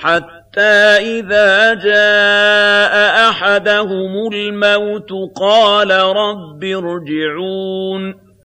حَتَّىٰ إِذَا جَاءَ أَحَدَهُمُ الْمَوْتُ قَالَ رَبِّ ارْجِعُونِ.